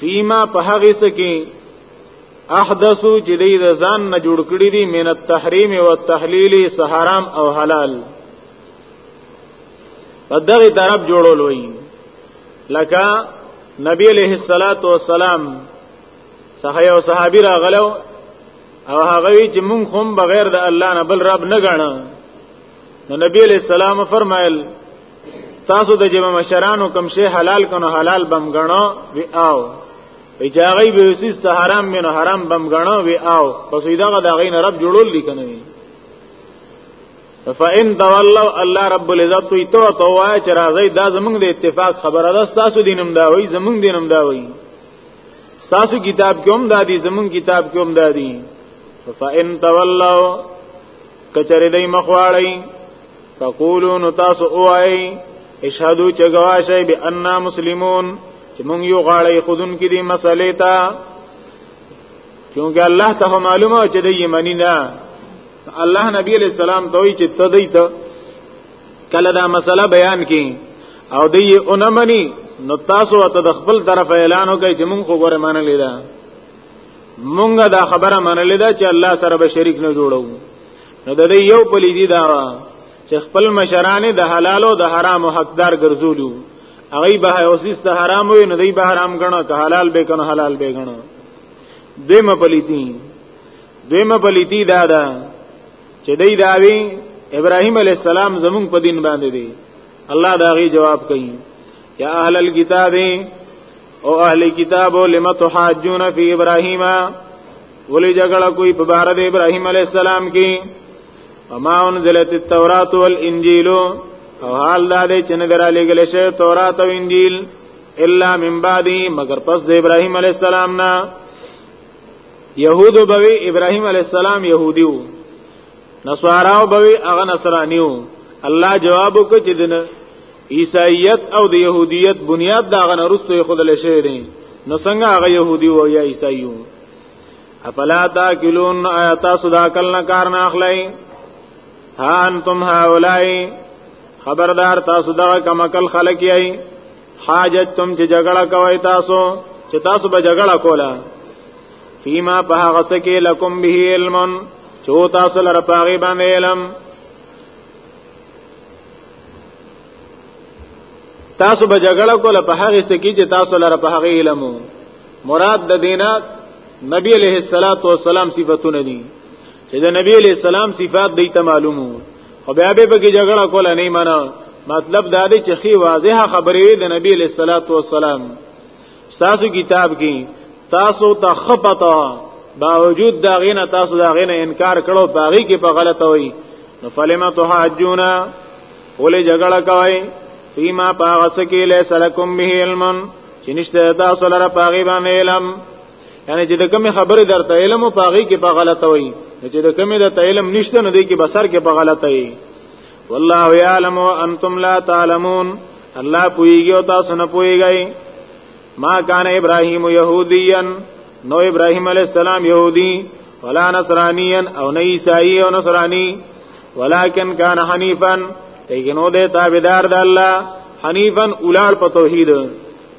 فیما په هغه څه کې احدثو چې دی د ځان نه جوړ کړی دي من التحریم او التحلیل سحرام او حلال په دغه طرف جوړول وي لکه نبی علیہ الصلات والسلام صحه او صحابي راغلو او هغه چې مونږ هم بغیر د الله نه بل رب نه غاڼه نو نبی علیہ السلام فرمایل تاسو د جمع مشرانو کم شی حلال کنو حلال بم غنو وی او اجاغی به وسیس ته حرام منو حرام بم غنو وی او پس دغه دغه نه رب جوړول لیکنه وی فإن تولوا الله رب العزت تو تو توای چې راځي دا زمونږ د اتفاق خبره ده تاسو دینم دا وی زمونږ دینم دا وی تاسو کتاب کوم دا دی زمونږ کتاب کوم دا دی فإن تولوا کچری دای مخواړی فقولو نو تاسو اوای اشهدو چې گواشه به ان مسلمون چې مونږ یو غاړی خودن کې دي مسلې ته چونګه الله ته معلومه چې دی یمنی نه الله نبی علیہ السلام ته وی چې ته دی ته کله دا مسله بیان کړي او دی اونمنی نو تاسو ته د خپل طرف اعلان وکړي چې مونږ خو ګوره منلې ده مونږه دا خبره منلې ده چې الله سره به شریک نه جوړو نو د دې یو په لیدي دا چې خپل مشرانه د حلال او د حرام حقدار ګرځولو هغه به اوسیس ته حرام وي نو دوی به حرام غنو که حلال به کنو حلال به غنو دیمه پلیتی دیمه پلیتی دا دا چې دوی دا وی ابراهیم علی السلام زمون په دین باندې دی الله دا غي جواب کوي یا اهل الكتاب او اهل کتاب لم تحاجون فی ابراهیم ولې جګړه کوي په بار د ابراهيم عليه السلام کې وما انزلت التوراۃ والانجیل او حال دا دې چې نه درا لګل شي تورات او انجیل الا من بعدی مگر پس د ابراهيم عليه السلام نه يهود بوي ابراهيم عليه السلام يهوديو نصاراو بوي هغه نصرانيو الله جواب وکړي چې دنه عیسایت او د يهودیت بنیاد دا غنرستو خدل شي دي نو څنګه هغه يهودي او یا عیسایو افلا تاکلون آیا تاسو دا عقل نه کار نه اخلئ ها انتم هؤلاء خبردار تاسو دا کم عقل خلق یی حاجت تم چې جګړه کوي تاسو چې تاسو به جګړه کوله فیما په هغه سکه لکم به علم چو تاسو لره پاغي باندې علم تاسو به جګړه کوله په هغه سکه چې تاسو لره په هغه علم وو مراد د دینا نبی علیہ الصلات والسلام صفاتونه دي چې د نبی علیہ السلام صفات دی ته معلومو خو بیا به په جګړه کوله نه مانا مطلب دا دی چې خي واضح خبرې د نبی علیہ الصلات والسلام تاسو کتاب کې تاسو ته خپتا باوجود دا غینه تاسو دا غینه انکار کړو باغی کې په غلطه وای نو فلما تحاجونا ولې جګړه کوي فيما پاغس کې له سلکم به علمن چې نشته تاسو لره پاغي باندې علم یعنی چې د کوم خبره درته علم او پاغي کې په غلطه وي چې د کوم د علم نشته نو دی کې بسر کې په غلطه وي والله يعلم وانتم لا تعلمون الله پويږي او تاسو نه پويږئ ما کان ابراهيم يهوديا نو ابراهيم عليه السلام يهودي ولا نصرانيا او نه عيسائي او نصراني ولكن كان حنيفا لیکن او دې تابعدار د الله حنيفا اولاد په توحید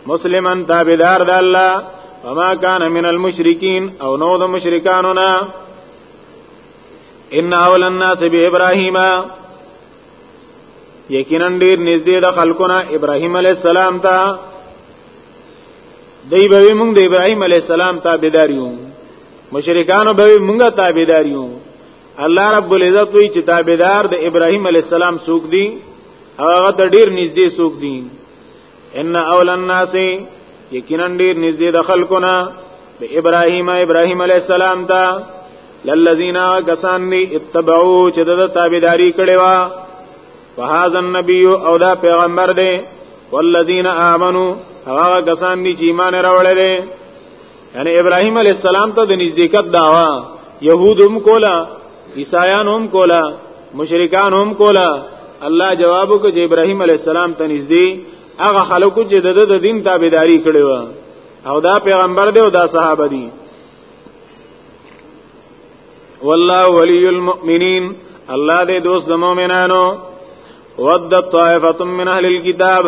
مسلمان تابعدار د الله وما كان من المشركين او نو د مشرکانو نه ان اول الناس به ابراهيم یقینا ډیر نږدې د خلقنا ابراهيم عليه السلام ته دی به موږ د ابراهيم عليه السلام تابعدار یو مشرکانو به موږ تابعدار یو الله رب العزت وی چې تابعدار د ابراهیم علی السلام سوق دي هغه ته ډیر نږدې سوق دي ان اول الناس یقینا ډیر نږدې د خلقنا د ابراهیم ابراهیم علی السلام ته للذین کسان دی اتبعو چې د تابعداري کړي وا فهذا النبي او دا پیغمبر دی والذین آمنو هغه کسان دي چې ایمان راوړل دي یعنی ابراهیم علی السلام ته د نزدېکت داوا يهود هم کولا عیسایان هم کولا مشرکان هم کولا الله جواب وکړي چې ابراهیم علی السلام ته نږدې هغه خلکو چې د د دین تابعداري کړې و او دا پیغمبر دی او دا صحابه دي والله ولی المؤمنین الله دې دوست د مؤمنانو ود طائفه من اهل الكتاب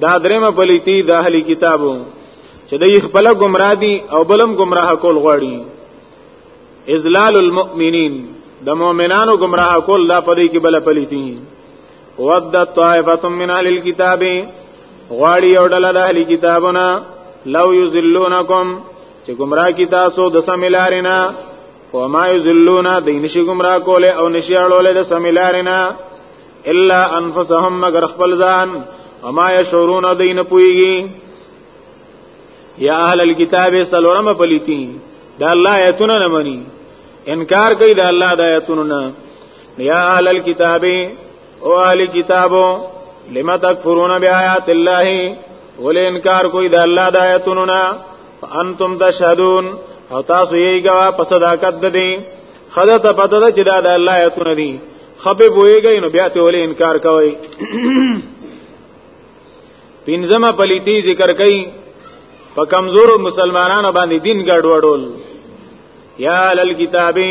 دا درېمه پلیتی د اهل کتابو چې د خپل گمراه دي او بلم گمراه کول غواړي ازلال المؤمنین د مؤمنانو گمراه کول لا پدې کې بل پلیتی ود طائفه من اهل الكتاب غواړي او ډله د اهل کتابونه لو یذلونکم چې گمراه کی تاسو د سمیلارینا وما یذلون دینشی گمراه کوله او نشی اړوله د سمیلارینا الا انفسهم مگر خپل ځان وما یشعرون دین پویږي یا اهل الكتاب سلورم پلیتی دا الله آیتونه نه مني انکار کوي دا الله د آیتونو نه یا اهل الكتاب او اهل کتابو لما تکفرون بیاات الله ولې انکار کوي د الله د آیاتونو نه انتم تشهدون او تاسو یې ګوا په صداقت ده دي خدا ته پته ده چې دا د الله آیاتونه دي خپه بوېږي نو بیا ته ولې انکار کوي پنځمه پلیتی ذکر کړي په کمزور مسلمانانو باندې دین ګډوډول یا لل کتابه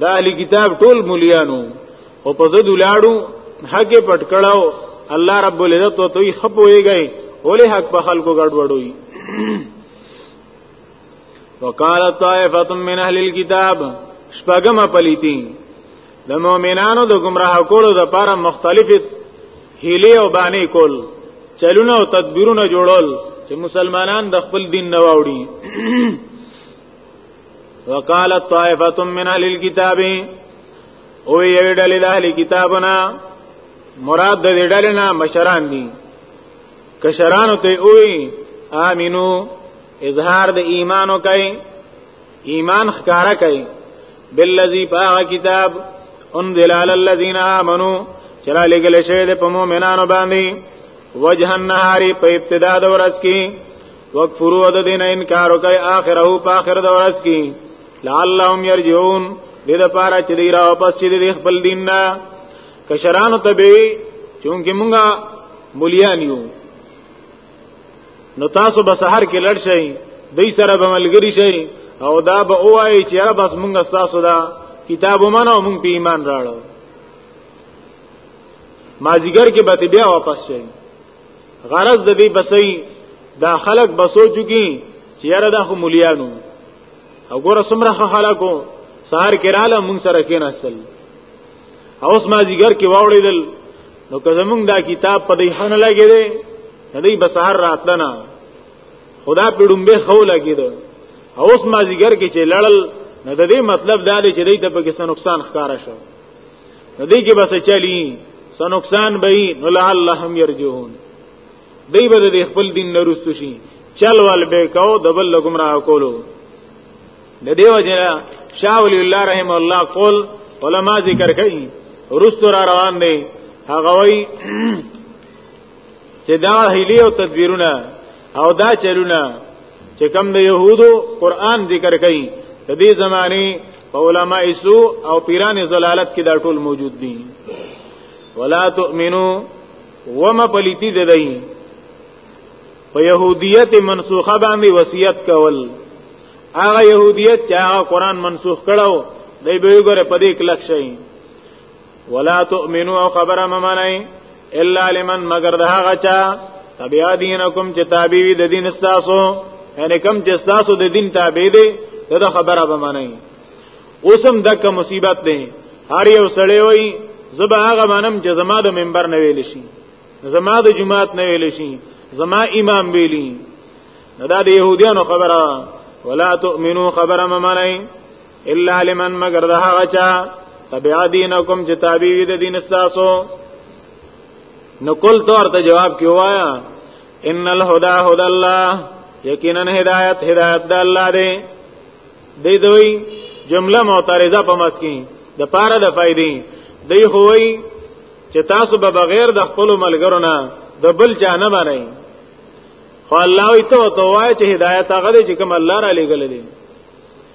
دا اهلی کتاب ټول مولیانو او په زد ولاړو حق پټ کړهو الله رب العزت ته توي خپويږي ولې حق په خلکو ګډوډوي وقال طائفه من اهل الكتاب شپګم پلیتی د مؤمنانو د گمراه کولو د لپاره مختلف هیله او باندې کول چلونه او تدبیرونه جوړول چې مسلمانان د خپل دین نه واوړي وقالت طائفه من اهل الكتاب او یې ډلې د اهل کتابنا مراد د دې ډلې نه مشران دي کشران ته وی امینو اظهار د ایمانو کوي ایمان ښکارا کوي بالذي باغ کتاب انزل على الذين امنوا چرا لګل شوی د په مؤمنانو باندې وجه النهار په ابتدا د ورځ کې وکفروا د دین انکار کوي اخره په اخر د ورځ کې لعلهم يرجعون دې د پاره چې دی را واپس چې دی خپل دین نه کشرانو ته به چونکه مونږه مليان یو نو تاسو به سحر کې لړ شئ دوی سره به ملګری شئ او دا به اوایي چې را بس مونږه تاسو دا کتاب ومنو مونږ په ایمان راړو مازیګر کې به بیا واپس شئ غرض د دې بسې دا خلک بسو چکی چې یاره دا خو مليانو او ګوره سمره خلکو سهار کې رااله مونږ سره کېناستل اوس ما زیګر کې واوړېدل نو که زمونږ دا کتاب په دې خانه لګې دی دې بسهار راتلنه خدا په ډومبه خو لګې دی اوس ما زیګر کې چې لړل نو د دې مطلب دا دی چې دې ته په کې نقصان ښکارا شو دې کې بس چلی سو نقصان به نو لعلهم يرجون دی به د خپل دین نرستو شي چل ول به کو د بل لګم را کولو د دیو جنا شاه ولی الله رحم الله قول علما ذکر کوي رستو را روان دي هغه وای چې دا هلی او تدبیرونه او دا چلونه چې کوم د يهودو قران ذکر کوي د دې زمانه علماء سو او پیران زلالت کې دا ټول موجود دي ولا تؤمنو وما پلیتی د دی په يهودیت منسوخه باندې وصیت کول هغه يهودیت چې هغه قران منسوخ کړو دی به یې ګره په دې کلک شي ولا تؤمنو او خبره ممنئ الا لمن مگر ده هغه چا تبع دینکم چې تابع وي د دین استاسو یعنی کم چې استاسو د دین تابع دي دا خبره به معنی اوسم دک مصیبت دی هر یو سړی وای زبا هغه منم چې زما د منبر نه ویل شي زما د جماعت نه ویل شي زما امام ویلی دا د يهودانو خبره ولا تؤمنو خبره ممنئ الا لمن مگر ده هغه چا تبع دینکم چې تابع وي د دین استاسو نو کول تور ته جواب کیوایا ان الهدى هدى الله یقینا هدایت هدایت د الله دی دی دوی جمله معترضه په مسکی د پاره د فائدې دی هوی چې تاسو به بغیر د خپل ملګرو نه د بل چا نه باندې خو الله وي ته تو وای چې هدایت هغه دی چې کوم الله را لېګل دی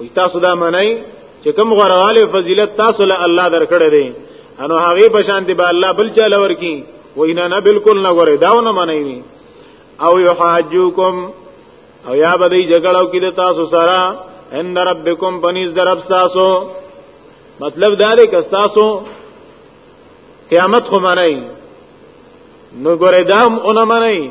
وي تاسو دا منئ چې کوم غرواله فضیلت تاسو له الله درکړې دي انو هغه په شان دی به الله بل چاله ورکی وینا نه بالکل نه غره داونه منئ او یحاجوکم او یا بدی جګړو کې د تاسو سره ان ربکم پنیز درب تاسو مطلب دا دی که تاسو قیامت خو منئ نو ګره دام اونم نه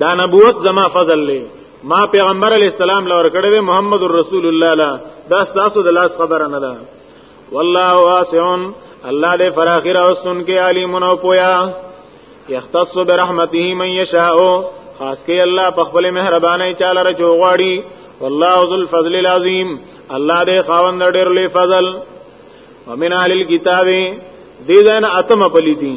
دا نبوت زما فضل لې ما پیغمبر علی السلام لور کړو محمد رسول الله لا دا تاسو د لاس خبره نه ده والله واسع الله دې فراخره او سن کې علیم او پویا یختص برحمته من یشاء خاص کې الله په خپل مهرباني چاله رچو غواړي والله ذو الفضل العظیم الله دې خاوند ډېر لوی فضل ومن اهل الكتاب دې ځنه اتم پلیتی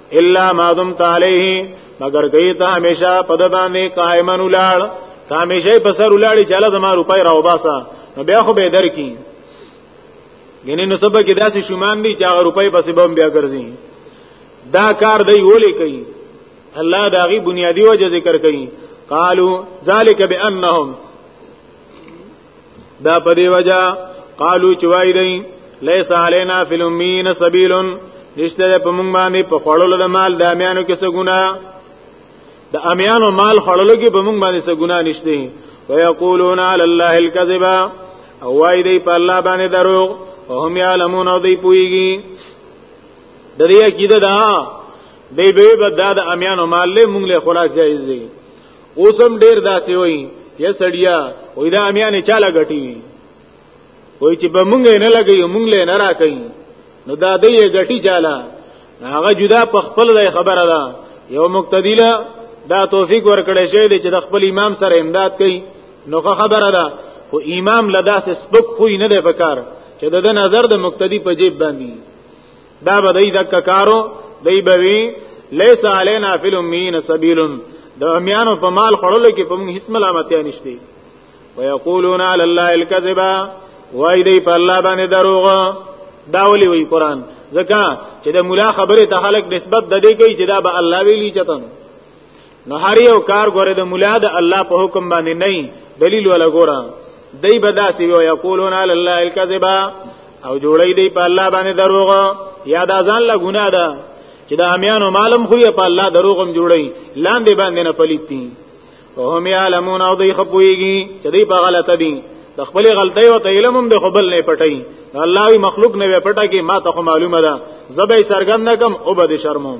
الا ما دمت عليه مگر گئی ته همیشه په د باندې قائمن ولاړ ته همیشه په سر ولاړ چې الله زما روپۍ راو باسا نو بیا خو به درکې ګینه نو سبا کې داسې شومان دي چې هغه روپۍ پسې بم بیا ګرځي دا کار دی ولې کوي الله داغي بنیادی وجه ذکر کوي قالو ذالک بانهم دا په دی وجہ قالو چوای دی لیس علینا فی الامین سبیل نشته په مونږ باندې په خړلو د مال د امیانو کې څه ګنا د امیانو مال خړلو کې په مونږ باندې څه ګنا نشته ويقولون علی الله الكذب او وای دی په الله باندې دروغ او هم یعلمون او دی پویږي د دې عقیده دا دی به بد د امیانو مال له مونږ له خلاص جایز دی اوسم ډیر داسې وای یا سړیا وای دا امیانه چاله غټي وای چې به مونږ نه لګي مونږ له نه راکې نو دا دې غټي چاله هغه جدا په خپل ځای خبره ده یو مقتدیله دا توفیق ورکړی شوی دی چې د خپل امام سره امداد کوي نو خبره ده خو امام لدا سه سپک خوې نه دی پکار چې د نظر د مقتدی په جیب باندې دا به دای دک کارو دای بوي ليس علينا في الامين سبيل د امیانو په مال خړل کې په موږ هیڅ ملامتیا نشته ويقولون على الله الكذب وای دی په الله باندې دروغ دا ولي وی قران ځکه چې د مولا خبره ته خلک نسبت د دې کوي چې دا به الله ویلی چتن نو هر یو کار ګوره د مولا د الله په حکم باندې نه دلیل ولا ګوره دای بداسي وي یقولون علی الله الکذبا او جوړی دی په الله باندې دروغ یا دا ځان لا ګناه ده چې د امیانو معلوم خو په الله دروغم جوړی لاندې باندې نه پلیتی او هم یعلمون او دی خپویږي چې دی په غلطه دي د خپل غلطۍ او علم هم د خپل نه پټي الله وی مخلوق نه پټه کې ما ته معلومه ده زبې سرګند کم او بد شرموم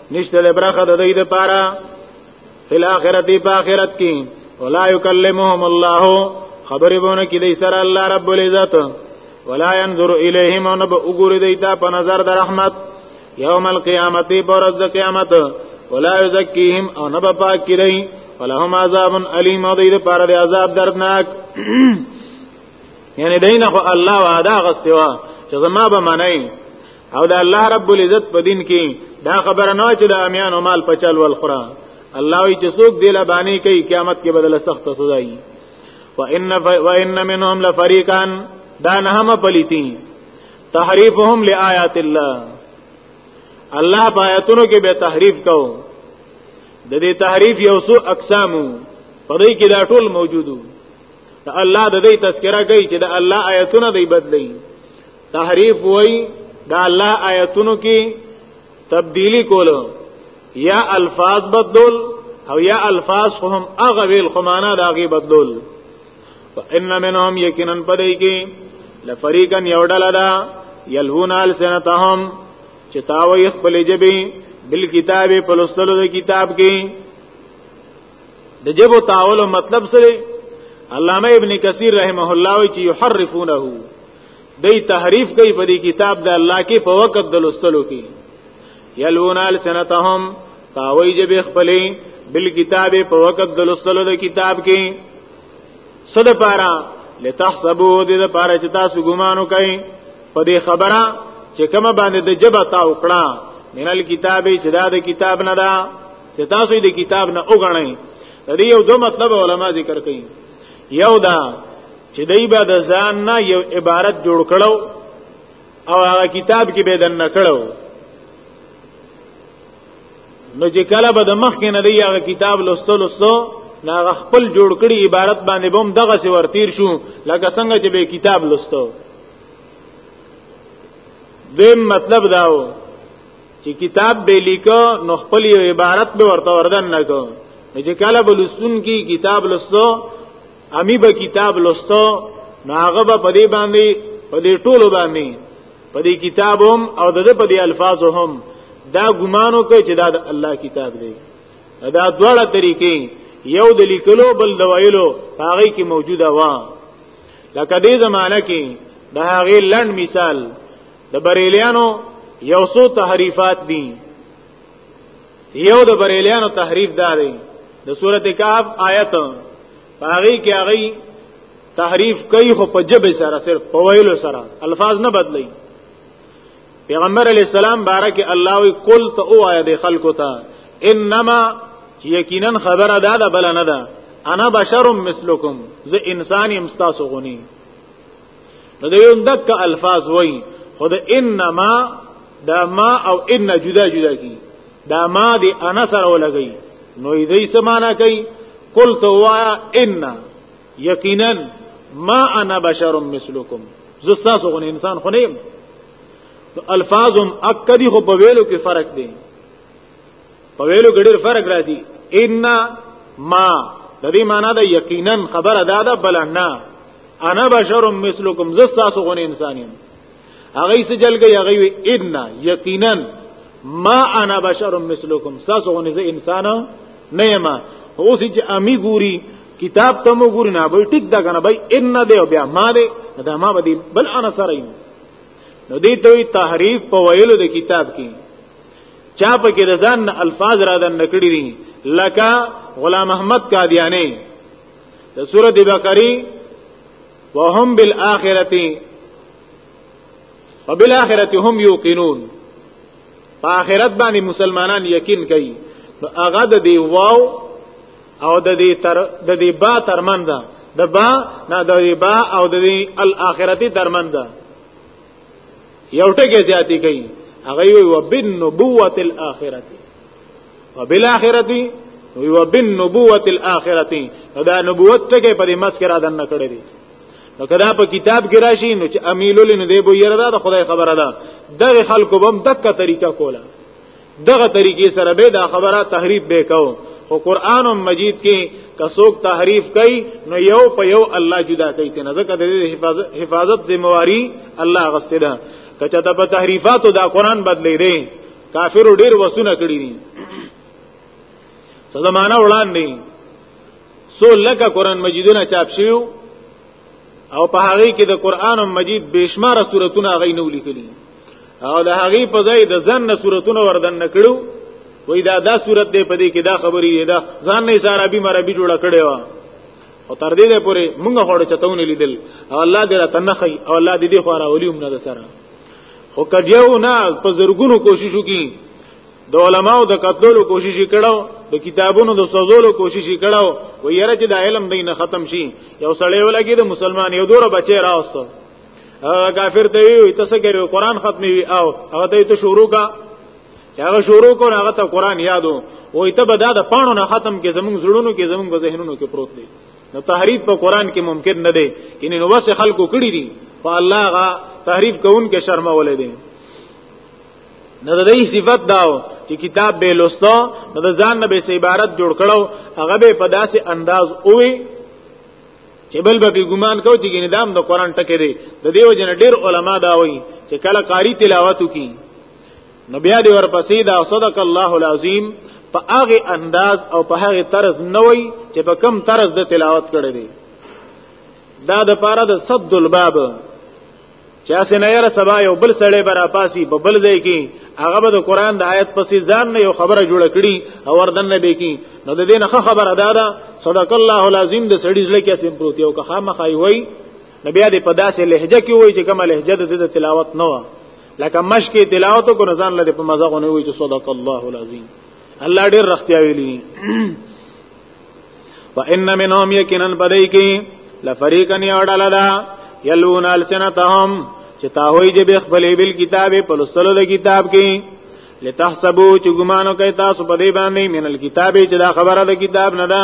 نشته له برخه د دې لپاره فل اخرت په اخرت کې ولا یکلمهم الله خبرې بونه کې دې سره الله رب العزت ولا ينظر الیهم ان به وګوري دې ته په نظر د رحمت یوم القیامت پر ورځ د قیامت ولا یزکیهم او نه به پاک کړي ولهم عذاب الیم او دې لپاره د عذاب دردناک یعنی دینه الله وعده غستوا چې زما به منئ او د الله رب العزت په دین کې دا خبره نه چې د امیانو مال په چل ول خورا الله وی چې څوک دی لبانی کوي قیامت کې بدله سخت سزا وي وان وان منهم لفریقا دا نه هم پلیتی تحریفهم لآیات الله الله په آیاتونو کې به تحریف کو د دې تحریف یو څو اقسامو په دې کې دا ټول موجودو الله د دې تذکرہ کوي چې د الله آیاتونه دی بدلی تحریف وای دا الله آیتونو کې تبدیلی کولو یا الفاظ بدلول او یا الفاظ خو هم هغه ویل خو معنا دا غي بدلول وان منهم یقینا پدې کې لفریقا یوډل دا یلهون السنتهم چې تاوي خپل جبي بل کتاب په لوستلو د کتاب کې د جبو تاول مطلب سره علامه ابن کثیر رحمه الله وی چې یحرفونه دی تحریف کوي په دې کتاب د الله کې په وخت د لستلو کې یلون السنتهم تاوی جب خپلې بل کتاب په وخت د لستلو د کتاب کې صد پارا لتحسبو دې د پارا چې تاسو ګمانو کوي په دې خبره چې کومه باندې د جبه تا وکړه من الكتاب چې دا د کتاب نه ده چې تاسو دې کتاب نه وګڼئ دې یو دو مطلب علما ذکر کوي یو دا چې دای به د ځان نه یو عبارت جوړ کړو او هغه کتاب کې به دن کړو نو چې کله به د مخ کې نه دی هغه کتاب لوستلو سو هغه خپل جوړ کړي عبارت باندې بم دغه سی ورتیر شو لکه څنګه چې به کتاب لوستو دیم مطلب داو چې کتاب به لیکو نو خپل عبارت به ورته وردن نه کو چې کله بلستون کې کتاب لوستو امی به کتاب لوستو نو هغه به په دې باندې په دې ټولو باندې په دې کتابوم او د په دې الفاظو هم دا ګمانو کوي چې دا د الله کتاب دی دا دواړه طریقې یو د لیکلو بل د ویلو هغه کې موجوده و لکه دې زمانہ کې د هغه لند مثال د بریلیانو یو څو تحریفات دي یو د بریلیانو تحریف دا دی د سورته کهف آیت هغه کې هغه تحریف کوي خو په جبه سره صرف په ویلو سره الفاظ نه بدلی پیغمبر علی السلام بارک الله وی قل تو آیا د خلکو ته انما یقینا خبره دا ده بل نه ده انا بشر مثلکم زه انسان یم تاسو غونی نو د یو دک الفاظ وای خود انما دا ما او ان جدا جدا کی دا ما دی انا سره ولګی نو دې سمانا کوي قلت وا ان یقینا ما انا بشر مثلکم زستا سو غن انسان خو نه الفاظم اکدی خو په ویلو کې فرق دی په ویلو کې ډېر فرق راځي ان ما د دې معنی دا یقینا خبره ده بل نه انا بشر مثلکم زستا سو غن انسان یم هغه یې جلګي هغه وی ان یقینا ما انا بشر مثلکم تاسو غونې زه انسان نه یم او سې چې امی ګوري کتاب ته مو ګوري نه به ټیک دا کنه بای ان دې بیا ما دې دا ما بدی بل انا سره یم نو دې ته تحریف په ویلو د کتاب کې چا په کې رضان الفاظ را دن نکړي دي لکه غلام احمد قادیانی د سورۃ بقره وهم بالاخره وبالاخره هم یوقنون په آخرت باندې مسلمانان یقین کوي نو هغه د دی واو او د دې تر د دې با ترمنځ د با نه د دې با او د دې الاخرتی ترمنځ یو ټکی زیاتی کوي هغه وی وبن نبوت الاخرته وبالاخرتی وی وبالنبوه الاخرتی دا نبوت ټکه په دې مسکر اذن نه کړی دی نو کدا په کتاب کې راشي نو چې امیلول نه دی بو یره دا خدای خبره ده دغه خلکو بم دغه طریقه کوله دغه طریقې سره به دا خبره تحریف به کو او قران مجید کې کڅوک تحریف کوي نو یو په یو الله جدا کوي کنه ځکه د حفاظت حفاظت ذمہ واری الله غسته ده کچا ته په تحریفاتو دا قران بدلی دی کافر ډیر وسونه کړی دي څه زمانہ وړاندې سو لکه قران مجیدونه چاپ شیو او په هغه کې د قران مجید بشمار سوراتونه هغه نو لیکلي او د هغه په ځای د ځن سوراتونه وردن نکړو وای دا دا صورت دی په دې کې دا خبرې دی دا ځان نه سارا به مربي جوړ کړي وا او تر دې پورې موږ هوړ چتاونه لیدل او الله دې را تنخي او الله دې دې خورا ولي هم نه سره خو کډیو نه په زرګونو کوشش وکي د علماو د قتلولو کوشش کړو د کتابونو د سوزولو کوشش کړو و یره چې د علم دین ختم شي یو سړی ولګي د مسلمان یو دوره بچی راوستو کافر ته وي تاسو کې قرآن ختمي وي او هغه ته ته شروع کا هغه شروع کو هغه ته قرآن یادو وې ته به دا د پانو نه ختم کې زمونږ زړونو کې زمونږ ذهنونو کې پروت دی نو تحریف په قران کې ممکن نه دی کینه نو وسه خلکو کړی دي په الله غا تحریف کوون کې شرم ولې دي نو د دې صفت داو چې کتاب به لوستو نو د ځان نه به سي عبارت جوړ کړو هغه به په داسې انداز اوې چې بل به ګمان کو چې ګینه دام د قران ټکې دی د دیو جن ډیر علما دا وایي چې کله قاری تلاوت وکي نو بیا دی ورپسې دا صدق الله العظیم په هغه انداز او په هغه طرز نه وای چې په کم طرز د تلاوت کړی دی دا د پاره د صد الباب چې اسه نه یره سبا یو بل سړی برا پاسی په بل ځای کې هغه به د قران د آیت پسې ځان نه یو خبره جوړه کړي او وردن نه به کی نو د دې نه خبره ده دا صدق الله العظیم د سړی ځل کې سم پروت یو که خامخای وای نبی دې په داسې لهجه کې وای چې کومه لهجه د تلاوت نه و لکه مشکې تلاوت کو نه ځان لري په مزه غو نه وي چې صدق الله العظیم الله ډېر رښتیا ویلي وان منهم یقینا بدای کی لفریقا یعدل دا یلون السنتهم چې تاوی جب خپلې بل کتاب په لسلو د کتاب کې لتحسبو چې ګمانو کوي تاسو په دې باندې من الكتاب چې دا خبره د کتاب نه ده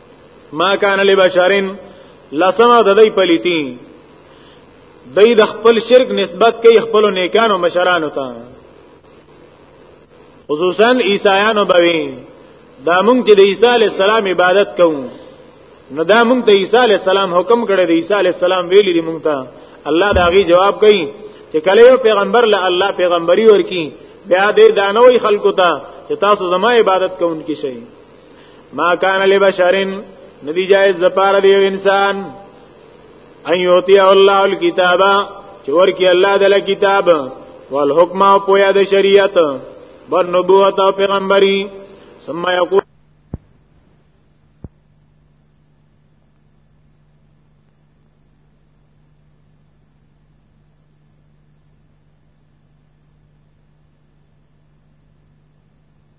ما کان لبشرین لسمه د دې پلیتی دای د خپل شرک نسبت کوي خپل نیکانو مشرانو ته خصوصا عیسایانو بوي دا مونږ چې د عیسی علی السلام عبادت کوو نو دا مونږ ته عیسی علی السلام حکم کړی دی عیسی علی السلام ویلی دی مونږ ته الله دا غي جواب کوي چې کله یو پیغمبر له الله پیغمبري ورکی بیا دې دانوي خلکو ته چې تاسو زما عبادت کوونکي شئ ما کان لبشرن ندی جائز د پاره دی انسان ان یوتی الله الکتابا چې ورکی الله د کتاب والحکم او پویا د شریعت بر نبوت او پیغمبري ثم یقول